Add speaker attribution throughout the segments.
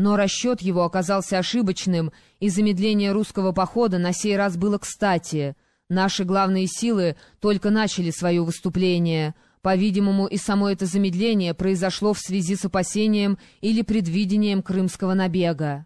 Speaker 1: Но расчет его оказался ошибочным, и замедление русского похода на сей раз было кстати. Наши главные силы только начали свое выступление. По-видимому, и само это замедление произошло в связи с опасением или предвидением крымского набега.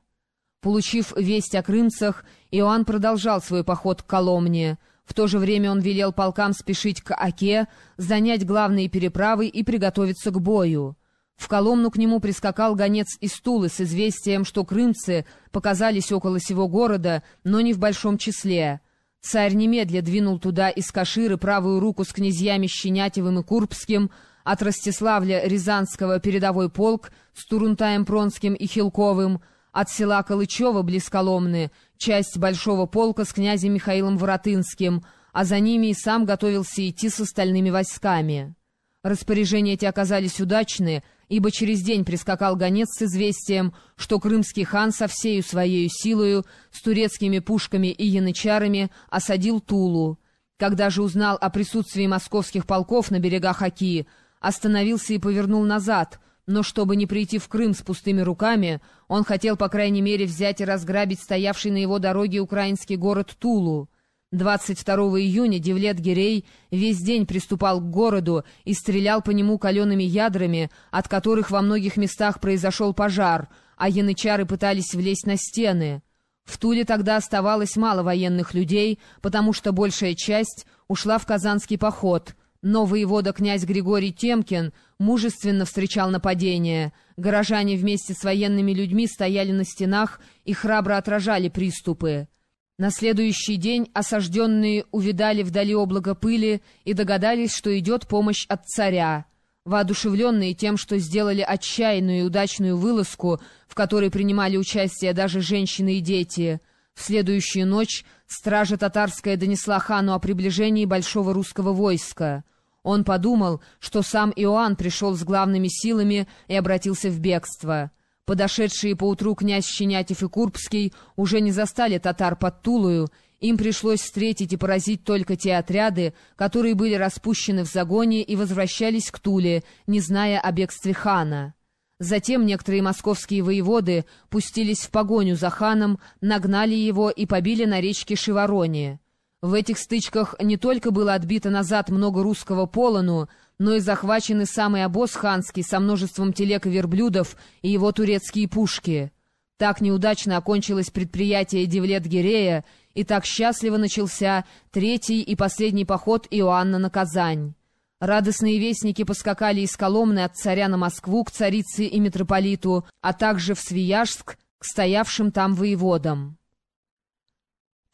Speaker 1: Получив весть о крымцах, Иоанн продолжал свой поход к Коломне. В то же время он велел полкам спешить к Оке, занять главные переправы и приготовиться к бою. В Коломну к нему прискакал гонец из Тулы с известием, что крымцы показались около сего города, но не в большом числе. Царь немедля двинул туда из Каширы правую руку с князьями Щенятевым и Курбским, от Ростиславля Рязанского передовой полк с Турунтаем Пронским и Хилковым, от села Калычева близ Коломны, часть большого полка с князем Михаилом Воротынским, а за ними и сам готовился идти с остальными войсками. Распоряжения эти оказались удачны, ибо через день прискакал гонец с известием, что крымский хан со всею своей силою, с турецкими пушками и янычарами осадил Тулу. Когда же узнал о присутствии московских полков на берегах Оки, остановился и повернул назад, но чтобы не прийти в Крым с пустыми руками, он хотел, по крайней мере, взять и разграбить стоявший на его дороге украинский город Тулу. 22 июня Девлет Гирей весь день приступал к городу и стрелял по нему калеными ядрами, от которых во многих местах произошел пожар, а янычары пытались влезть на стены. В Туле тогда оставалось мало военных людей, потому что большая часть ушла в Казанский поход. Но воевода князь Григорий Темкин мужественно встречал нападение. Горожане вместе с военными людьми стояли на стенах и храбро отражали приступы. На следующий день осажденные увидали вдали облако пыли и догадались, что идет помощь от царя. Воодушевленные тем, что сделали отчаянную и удачную вылазку, в которой принимали участие даже женщины и дети, в следующую ночь стража татарская донесла хану о приближении большого русского войска. Он подумал, что сам Иоанн пришел с главными силами и обратился в бегство. Подошедшие поутру князь Щенятев и Курбский уже не застали татар под Тулою, им пришлось встретить и поразить только те отряды, которые были распущены в загоне и возвращались к Туле, не зная о бегстве хана. Затем некоторые московские воеводы пустились в погоню за ханом, нагнали его и побили на речке Шивороне. В этих стычках не только было отбито назад много русского полону, но и захвачены самый обоз ханский со множеством телег и верблюдов и его турецкие пушки. Так неудачно окончилось предприятие Девлет-Гирея, и так счастливо начался третий и последний поход Иоанна на Казань. Радостные вестники поскакали из Коломны от царя на Москву к царице и митрополиту, а также в Свияжск к стоявшим там воеводам.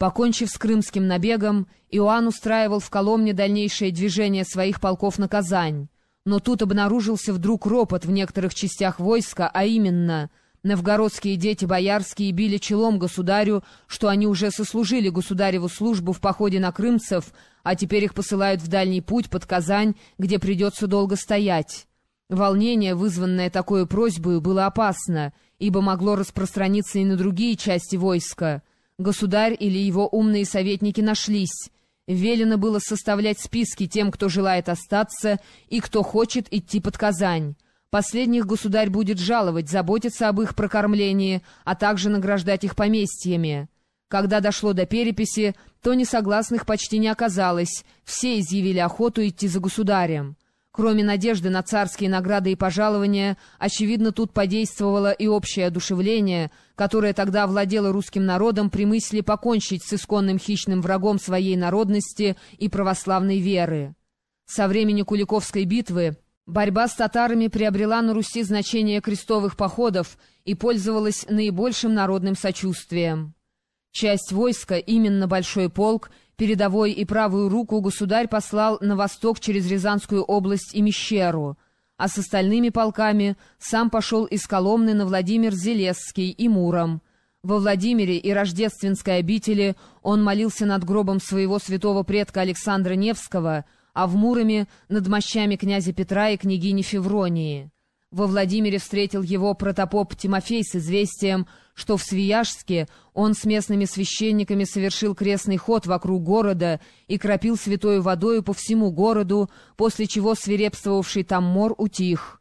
Speaker 1: Покончив с крымским набегом, Иоанн устраивал в Коломне дальнейшее движение своих полков на Казань. Но тут обнаружился вдруг ропот в некоторых частях войска, а именно новгородские дети боярские били челом государю, что они уже сослужили государеву службу в походе на крымцев, а теперь их посылают в дальний путь под Казань, где придется долго стоять. Волнение, вызванное такой просьбой, было опасно, ибо могло распространиться и на другие части войска — Государь или его умные советники нашлись. Велено было составлять списки тем, кто желает остаться и кто хочет идти под Казань. Последних государь будет жаловать, заботиться об их прокормлении, а также награждать их поместьями. Когда дошло до переписи, то несогласных почти не оказалось, все изъявили охоту идти за государем. Кроме надежды на царские награды и пожалования, очевидно, тут подействовало и общее одушевление, которое тогда владело русским народом при мысли покончить с исконным хищным врагом своей народности и православной веры. Со времени Куликовской битвы борьба с татарами приобрела на Руси значение крестовых походов и пользовалась наибольшим народным сочувствием. Часть войска, именно Большой полк, передовой и правую руку государь послал на восток через Рязанскую область и Мещеру, а с остальными полками сам пошел из Коломны на Владимир Зелесский и Муром. Во Владимире и Рождественской обители он молился над гробом своего святого предка Александра Невского, а в Муроме — над мощами князя Петра и княгини Февронии. Во Владимире встретил его протопоп Тимофей с известием, что в Свияжске он с местными священниками совершил крестный ход вокруг города и кропил святой водою по всему городу, после чего свирепствовавший там мор утих.